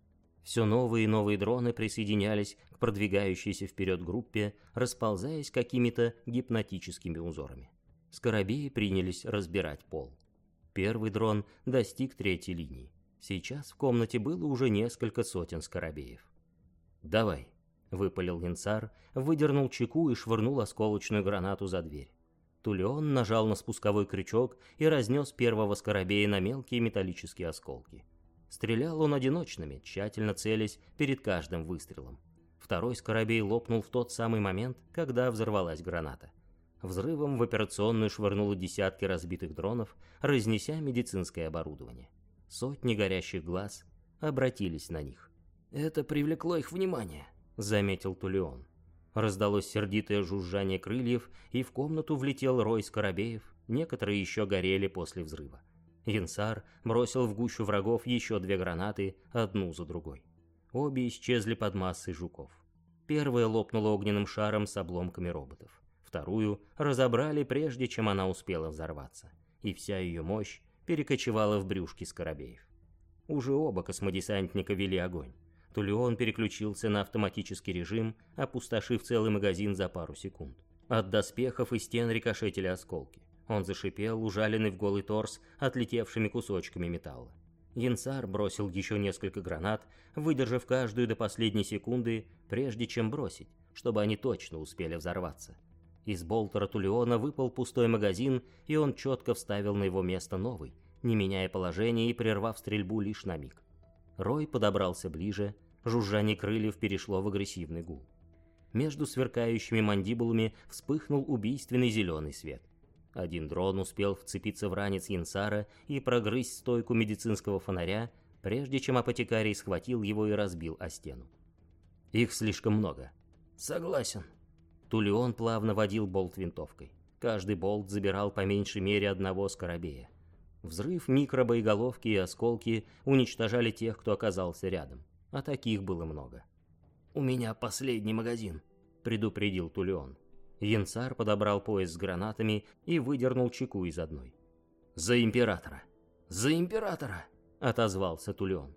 [SPEAKER 1] Все новые и новые дроны присоединялись к продвигающейся вперед группе, расползаясь какими-то гипнотическими узорами. Скоробеи принялись разбирать пол. Первый дрон достиг третьей линии. Сейчас в комнате было уже несколько сотен скоробеев. «Давай», Выпалил Янцар, выдернул чеку и швырнул осколочную гранату за дверь. Тулеон нажал на спусковой крючок и разнес первого скоробея на мелкие металлические осколки. Стрелял он одиночными, тщательно целясь перед каждым выстрелом. Второй скоробей лопнул в тот самый момент, когда взорвалась граната. Взрывом в операционную швырнуло десятки разбитых дронов, разнеся медицинское оборудование. Сотни горящих глаз обратились на них.
[SPEAKER 2] Это привлекло их внимание.
[SPEAKER 1] — заметил Тулеон. Раздалось сердитое жужжание крыльев, и в комнату влетел рой скоробеев, некоторые еще горели после взрыва. Янсар бросил в гущу врагов еще две гранаты, одну за другой. Обе исчезли под массой жуков. Первая лопнула огненным шаром с обломками роботов. Вторую разобрали, прежде чем она успела взорваться. И вся ее мощь перекочевала в брюшки скоробеев. Уже оба космодесантника вели огонь. Тулеон переключился на автоматический режим, опустошив целый магазин за пару секунд. От доспехов и стен рикошетили осколки. Он зашипел, ужаленный в голый торс, отлетевшими кусочками металла. Янсар бросил еще несколько гранат, выдержав каждую до последней секунды, прежде чем бросить, чтобы они точно успели взорваться. Из болтера Тулеона выпал пустой магазин, и он четко вставил на его место новый, не меняя положение и прервав стрельбу лишь на миг. Рой подобрался ближе, жужжание крыльев перешло в агрессивный гул. Между сверкающими мандибулами вспыхнул убийственный зеленый свет. Один дрон успел вцепиться в ранец Янсара и прогрызть стойку медицинского фонаря, прежде чем апотекарий схватил его и разбил о стену. Их слишком много.
[SPEAKER 2] Согласен.
[SPEAKER 1] Тулеон плавно водил болт винтовкой. Каждый болт забирал по меньшей мере одного скоробея. Взрыв микробоеголовки и осколки уничтожали тех, кто оказался рядом. А таких было много.
[SPEAKER 2] «У меня последний магазин», — предупредил Тулеон.
[SPEAKER 1] Янцар подобрал пояс с гранатами и выдернул чеку из одной. «За императора!»
[SPEAKER 2] «За императора!»
[SPEAKER 1] — отозвался Тулеон.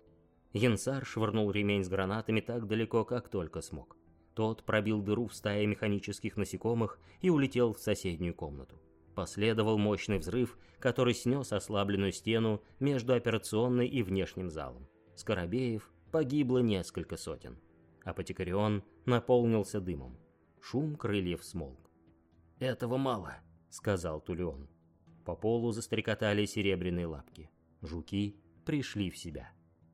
[SPEAKER 1] Янцар швырнул ремень с гранатами так далеко, как только смог. Тот пробил дыру в стае механических насекомых и улетел в соседнюю комнату. Последовал мощный взрыв, который снес ослабленную стену между операционной и внешним залом. Скоробеев погибло несколько сотен. Апотекарион наполнился дымом. Шум крыльев смолк.
[SPEAKER 2] «Этого мало», —
[SPEAKER 1] сказал Тулеон. По полу застрекотали серебряные лапки. Жуки пришли в себя.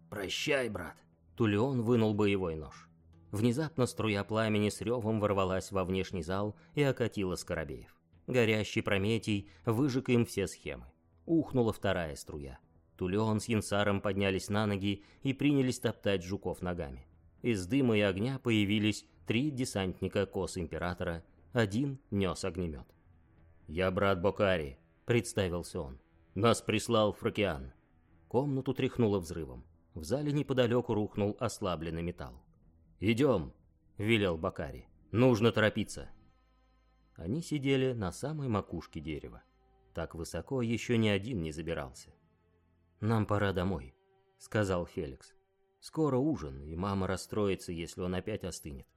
[SPEAKER 2] «Прощай, брат!»
[SPEAKER 1] Тулеон вынул боевой нож. Внезапно струя пламени с ревом ворвалась во внешний зал и окатила Скоробеев. Горящий Прометий выжег им все схемы. Ухнула вторая струя. Тулеон с Янсаром поднялись на ноги и принялись топтать жуков ногами. Из дыма и огня появились три десантника Кос Императора, один нес огнемет. «Я брат Бокари», — представился он. «Нас прислал Фракиан». Комнату тряхнуло взрывом. В зале неподалеку рухнул ослабленный металл. «Идем», — велел Бакари. «Нужно торопиться». Они сидели на самой макушке дерева. Так высоко еще ни один не забирался. «Нам пора домой», — сказал Феликс. «Скоро ужин, и мама расстроится, если он опять остынет».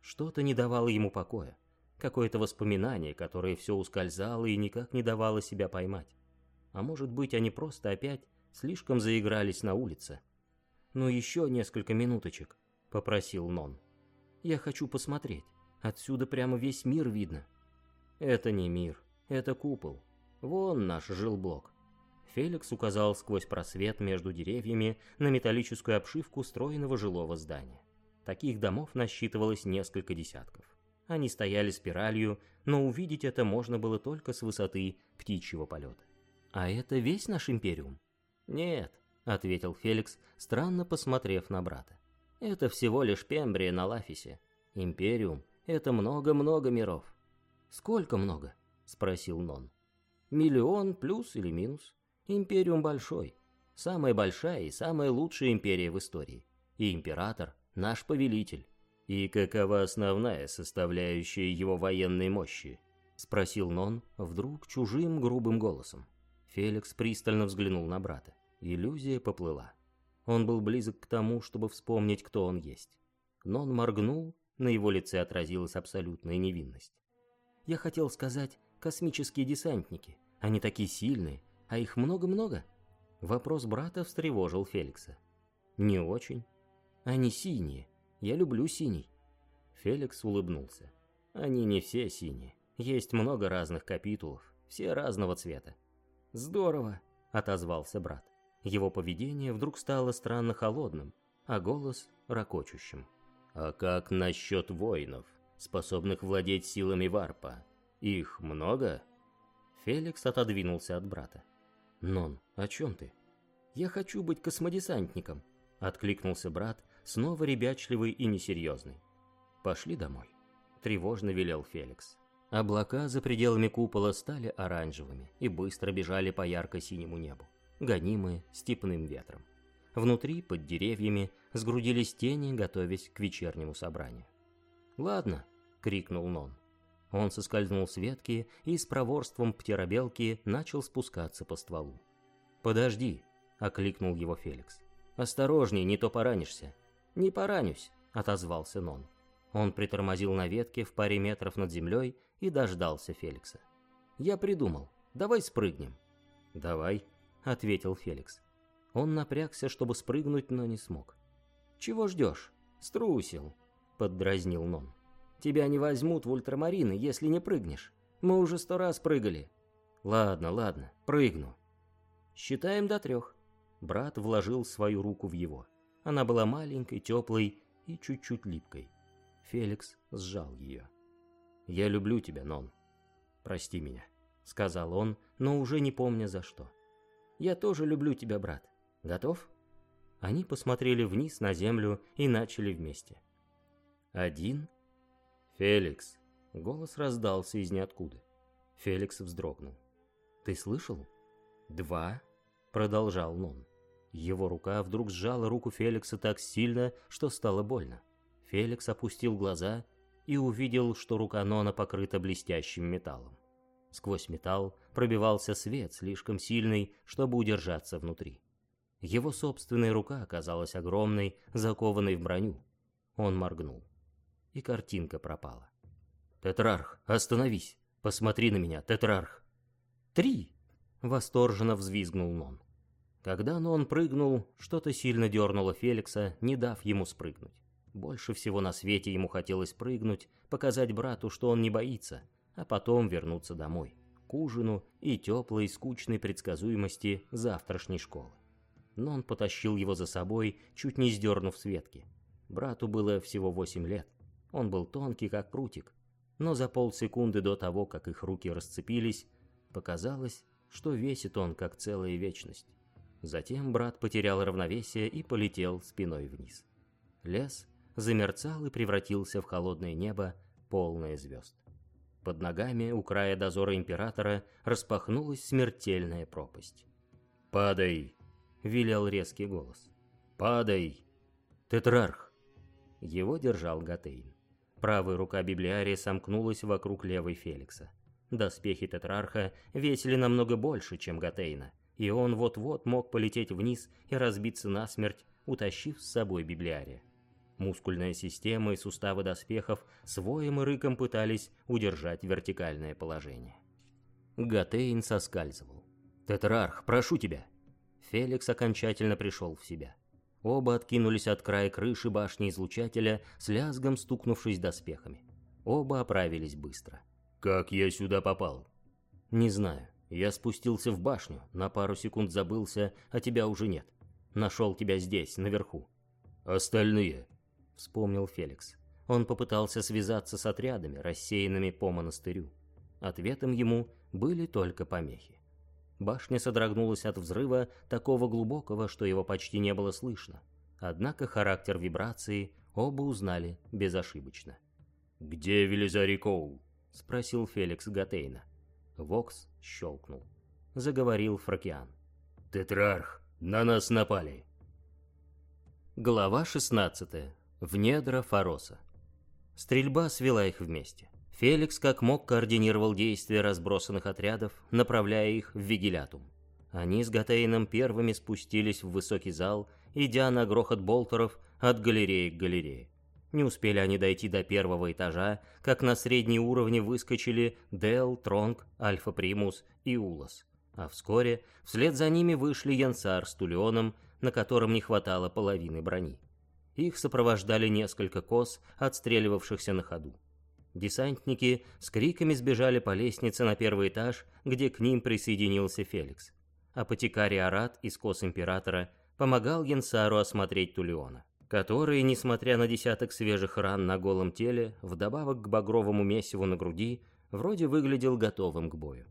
[SPEAKER 1] Что-то не давало ему покоя. Какое-то воспоминание, которое все ускользало и никак не давало себя поймать. А может быть, они просто опять слишком заигрались на улице. «Ну еще несколько минуточек», — попросил Нон. «Я хочу посмотреть». Отсюда прямо весь мир видно. Это не мир, это купол. Вон наш жилблок. Феликс указал сквозь просвет между деревьями на металлическую обшивку стройного жилого здания. Таких домов насчитывалось несколько десятков. Они стояли спиралью, но увидеть это можно было только с высоты птичьего полета. «А это весь наш Империум?» «Нет», — ответил Феликс, странно посмотрев на брата.
[SPEAKER 2] Это всего лишь Пембрия на Лафисе. Империум — это много-много миров. Сколько много? Спросил Нон. Миллион плюс или минус. Империум большой. Самая большая и самая лучшая империя в истории. И император — наш повелитель.
[SPEAKER 1] И какова основная составляющая его военной мощи? Спросил Нон вдруг чужим грубым голосом. Феликс пристально взглянул на брата. Иллюзия поплыла. Он был близок к тому, чтобы вспомнить, кто он есть. Но он моргнул, на его лице отразилась абсолютная невинность. «Я хотел сказать, космические десантники. Они такие сильные, а их много-много?» Вопрос брата встревожил Феликса. «Не очень. Они синие. Я люблю синий». Феликс улыбнулся. «Они не все синие. Есть много разных капитулов, все разного цвета». «Здорово», — отозвался брат. Его поведение вдруг стало странно холодным, а голос — ракочущим. «А как насчет воинов, способных владеть силами варпа? Их много?» Феликс отодвинулся от брата. «Нон, о чем ты?» «Я хочу быть космодесантником», — откликнулся брат, снова ребячливый и несерьезный. «Пошли домой», — тревожно велел Феликс. Облака за пределами купола стали оранжевыми и быстро бежали по ярко-синему небу гонимые степным ветром. Внутри, под деревьями, сгрудились тени, готовясь к вечернему собранию. «Ладно!» — крикнул Нон. Он соскользнул с ветки и с проворством птеробелки начал спускаться по стволу. «Подожди!» — окликнул его Феликс. «Осторожней, не то поранишься!» «Не поранюсь!» — отозвался Нон. Он притормозил на ветке в паре метров над землей и дождался Феликса. «Я придумал. Давай спрыгнем». «Давай», — ответил Феликс. Он напрягся, чтобы спрыгнуть, но не смог. «Чего ждешь?» «Струсил», — поддразнил Нон. «Тебя не возьмут в ультрамарины, если не прыгнешь. Мы уже сто раз прыгали». «Ладно, ладно, прыгну». «Считаем до трех». Брат вложил свою руку в его. Она была маленькой, теплой и чуть-чуть липкой. Феликс сжал ее. «Я люблю тебя, Нон. Прости меня», — сказал он, но уже не помня за что. Я тоже люблю тебя, брат. Готов?» Они посмотрели вниз на землю и начали вместе. «Один?» «Феликс!» Голос раздался из ниоткуда. Феликс вздрогнул. «Ты слышал?» «Два?» Продолжал Нон. Его рука вдруг сжала руку Феликса так сильно, что стало больно. Феликс опустил глаза и увидел, что рука Нона покрыта блестящим металлом. Сквозь металл пробивался свет, слишком сильный, чтобы удержаться внутри. Его собственная рука оказалась огромной, закованной в броню. Он моргнул. И картинка пропала. «Тетрарх, остановись! Посмотри на меня, Тетрарх!» «Три!» — восторженно взвизгнул Нон. Когда Нон прыгнул, что-то сильно дернуло Феликса, не дав ему спрыгнуть. Больше всего на свете ему хотелось прыгнуть, показать брату, что он не боится, а потом вернуться домой, к ужину и теплой, скучной предсказуемости завтрашней школы. Но он потащил его за собой, чуть не сдернув с ветки. Брату было всего восемь лет. Он был тонкий, как прутик. Но за полсекунды до того, как их руки расцепились, показалось, что весит он, как целая вечность. Затем брат потерял равновесие и полетел спиной вниз. Лес замерцал и превратился в холодное небо, полное звезд. Под ногами у края дозора Императора распахнулась смертельная пропасть. «Падай!» — велел резкий голос. «Падай!» «Тетрарх!» Его держал Гатейн. Правая рука библиария сомкнулась вокруг левой Феликса. Доспехи Тетрарха весили намного больше, чем Гатейна, и он вот-вот мог полететь вниз и разбиться насмерть, утащив с собой библиария. Мускульная система и суставы доспехов с воем и рыком пытались удержать вертикальное положение. Гатейн соскальзывал. «Тетрарх, прошу тебя!» Феликс окончательно пришел в себя. Оба откинулись от края крыши башни излучателя, с лязгом стукнувшись доспехами. Оба оправились быстро. «Как я сюда попал?» «Не знаю. Я спустился в башню, на пару секунд забылся, а тебя уже нет. Нашел тебя здесь, наверху». «Остальные?» — вспомнил Феликс. Он попытался связаться с отрядами, рассеянными по монастырю. Ответом ему были только помехи. Башня содрогнулась от взрыва, такого глубокого, что его почти не было слышно. Однако характер вибрации оба узнали безошибочно.
[SPEAKER 2] «Где Велизарий Коул?»
[SPEAKER 1] — спросил Феликс Гатейна. Вокс щелкнул. Заговорил Фракиан.
[SPEAKER 2] «Тетрарх, на нас напали!»
[SPEAKER 1] Глава 16. В недра Фароса. Стрельба свела их вместе. Феликс как мог координировал действия разбросанных отрядов, направляя их в Вигилятум. Они с Гатейном первыми спустились в высокий зал, идя на грохот болтеров от галереи к галерее. Не успели они дойти до первого этажа, как на средней уровне выскочили Дел, Тронг, Альфа Примус и Улас. А вскоре вслед за ними вышли Янсар с Тулеоном, на котором не хватало половины брони. Их сопровождали несколько кос, отстреливавшихся на ходу. Десантники с криками сбежали по лестнице на первый этаж, где к ним присоединился Феликс. Апотекарий Арат из кос Императора помогал Янсару осмотреть Тулеона который, несмотря на десяток свежих ран на голом теле, вдобавок к багровому месиву на груди, вроде выглядел готовым к бою.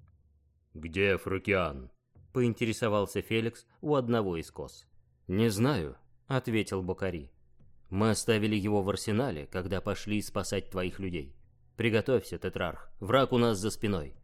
[SPEAKER 2] «Где Фрукиан?»
[SPEAKER 1] — поинтересовался Феликс у одного из кос.
[SPEAKER 2] «Не знаю», —
[SPEAKER 1] ответил Бокари. «Мы оставили его в арсенале, когда пошли спасать твоих людей. Приготовься, Тетрарх, враг у нас за спиной».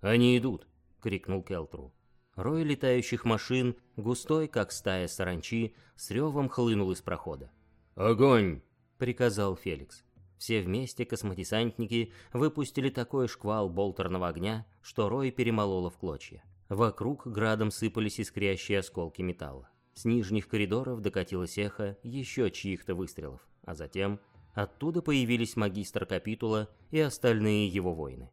[SPEAKER 2] «Они идут!»
[SPEAKER 1] — крикнул Келтру. Рой летающих машин, густой, как стая саранчи, с ревом хлынул из прохода.
[SPEAKER 2] «Огонь!»
[SPEAKER 1] — приказал Феликс. Все вместе космодесантники выпустили такой шквал болтерного огня, что Рой перемололо в клочья. Вокруг градом сыпались искрящие осколки металла. С нижних коридоров докатилось эхо еще чьих-то выстрелов, а затем оттуда появились магистр Капитула и остальные его воины.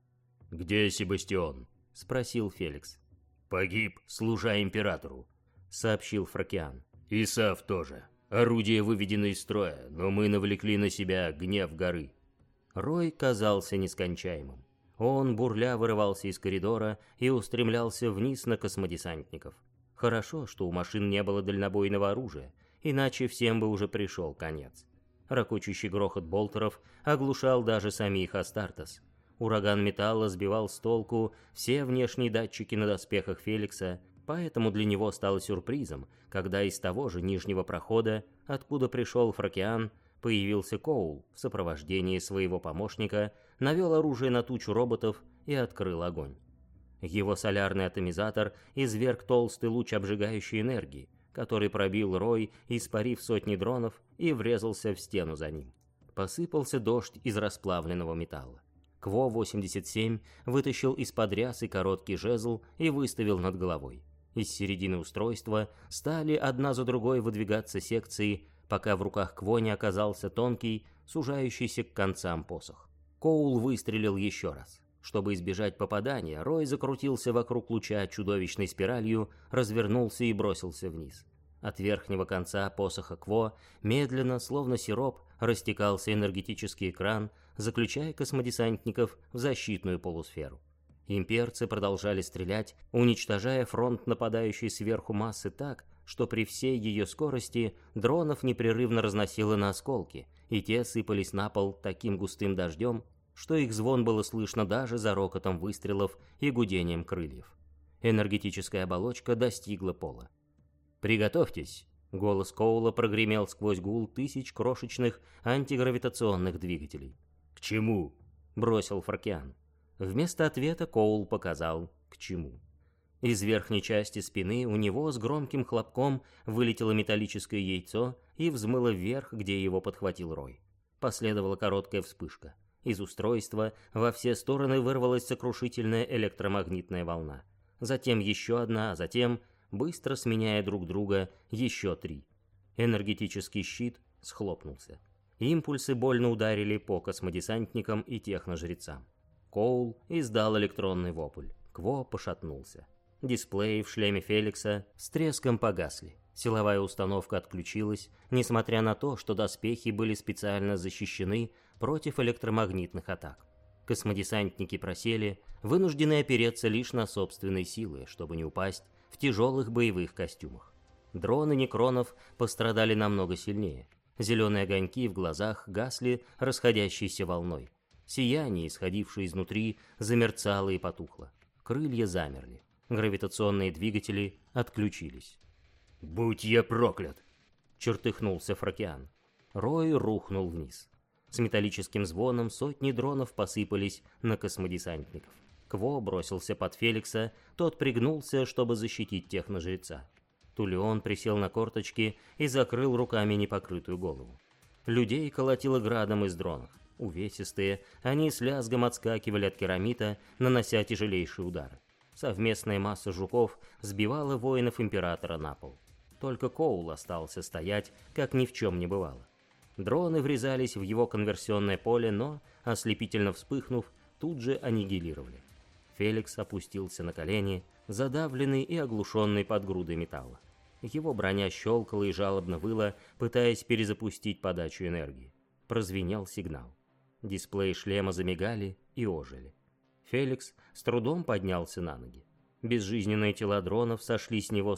[SPEAKER 2] «Где Себастьон?»
[SPEAKER 1] — спросил Феликс.
[SPEAKER 2] «Погиб, служа императору», —
[SPEAKER 1] сообщил Фракиан.
[SPEAKER 2] «Исав тоже. Орудие выведено из строя, но мы навлекли на себя гнев горы».
[SPEAKER 1] Рой казался нескончаемым. Он бурля вырывался из коридора и устремлялся вниз на космодесантников. Хорошо, что у машин не было дальнобойного оружия, иначе всем бы уже пришел конец. Рокочущий грохот болтеров оглушал даже самих Астартес. Ураган металла сбивал с толку все внешние датчики на доспехах Феликса, поэтому для него стало сюрпризом, когда из того же нижнего прохода, откуда пришел Фракиан, появился Коул в сопровождении своего помощника, навел оружие на тучу роботов и открыл огонь. Его солярный атомизатор изверг толстый луч обжигающей энергии, который пробил рой, испарив сотни дронов и врезался в стену за ним. Посыпался дождь из расплавленного металла. Кво-87 вытащил из-под рясы короткий жезл и выставил над головой. Из середины устройства стали одна за другой выдвигаться секции, пока в руках Кво не оказался тонкий, сужающийся к концам посох. Коул выстрелил еще раз. Чтобы избежать попадания, Рой закрутился вокруг луча чудовищной спиралью, развернулся и бросился вниз. От верхнего конца посоха Кво медленно, словно сироп, растекался энергетический экран, заключая космодесантников в защитную полусферу. Имперцы продолжали стрелять, уничтожая фронт нападающей сверху массы так, что при всей ее скорости дронов непрерывно разносило на осколки, и те сыпались на пол таким густым дождем, что их звон было слышно даже за рокотом выстрелов и гудением крыльев. Энергетическая оболочка достигла пола. «Приготовьтесь!» — голос Коула прогремел сквозь гул тысяч крошечных антигравитационных двигателей.
[SPEAKER 2] «К чему?»
[SPEAKER 1] — бросил Фаркиан. Вместо ответа Коул показал «к чему». Из верхней части спины у него с громким хлопком вылетело металлическое яйцо и взмыло вверх, где его подхватил Рой. Последовала короткая вспышка. Из устройства во все стороны вырвалась сокрушительная электромагнитная волна. Затем еще одна, а затем, быстро сменяя друг друга, еще три. Энергетический щит схлопнулся. Импульсы больно ударили по космодесантникам и техножрецам. Коул издал электронный вопль. Кво пошатнулся. Дисплеи в шлеме Феликса с треском погасли. Силовая установка отключилась, несмотря на то, что доспехи были специально защищены против электромагнитных атак. Космодесантники просели, вынуждены опереться лишь на собственные силы, чтобы не упасть в тяжелых боевых костюмах. Дроны Некронов пострадали намного сильнее – Зеленые огоньки в глазах гасли расходящейся волной. Сияние, исходившее изнутри, замерцало и потухло. Крылья замерли. Гравитационные двигатели отключились.
[SPEAKER 2] «Будь я проклят!»
[SPEAKER 1] чертыхнулся Фракиан. Рой рухнул вниз. С металлическим звоном сотни дронов посыпались на космодесантников. Кво бросился под Феликса, тот пригнулся, чтобы защитить техножреца. Тулеон присел на корточки и закрыл руками непокрытую голову. Людей колотило градом из дронов. Увесистые, они с лязгом отскакивали от керамита, нанося тяжелейшие удары. Совместная масса жуков сбивала воинов Императора на пол. Только Коул остался стоять, как ни в чем не бывало. Дроны врезались в его конверсионное поле, но, ослепительно вспыхнув, тут же аннигилировали. Феликс опустился на колени, задавленный и оглушенный под грудой металла. Его броня щелкала и жалобно выла, пытаясь перезапустить подачу энергии. Прозвенел сигнал. Дисплеи шлема замигали и ожили. Феликс с трудом поднялся на ноги. Безжизненные тела дронов сошли с него